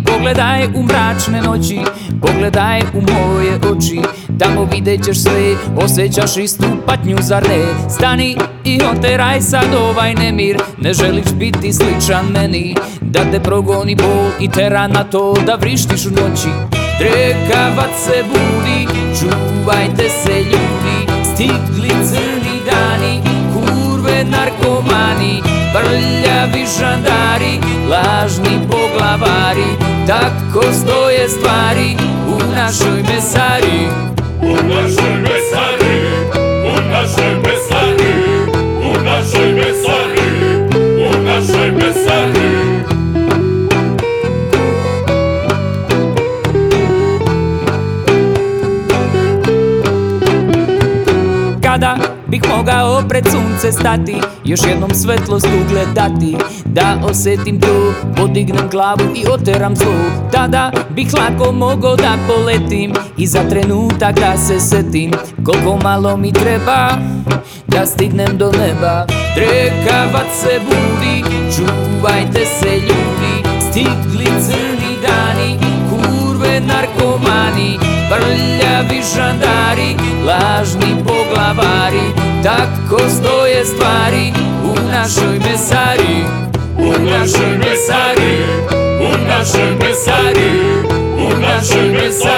Pogledaj u mračne noći, pogledaj u moje oči. Tamo vidjet ćeš sve, osjećaš istu patnju, zar ne? Stani i oteraj sad ovaj nemir Ne želiš biti sličan meni. Da te progoni bol i tera na to da vrištiš u noći. Drekavac se budi, čuvajte se ljudi Stigli crni dani, narkomani Prljavi žandari, lažni poglavari Tako stoje stvari u našoj mesari U našoj mesari, u našoj mesari U našoj mesari, u našoj mesari Kada bih mogao pred sunce stati Još jednom svetlost ugledati. Da osjetim to, podignem glavu i oteram zlo Tada bih lako mogao da poletim I za trenutak da se setim Koliko malo mi treba da stignem do neba. Drekavac se budi, čuvajte se ljudi. Stigli crni dani, kurve narkomani Prljavi žandari, lažni poglavari Tako stoje stvari u našoj mesari. U našoj mesari, u našoj mesari U našoj mesari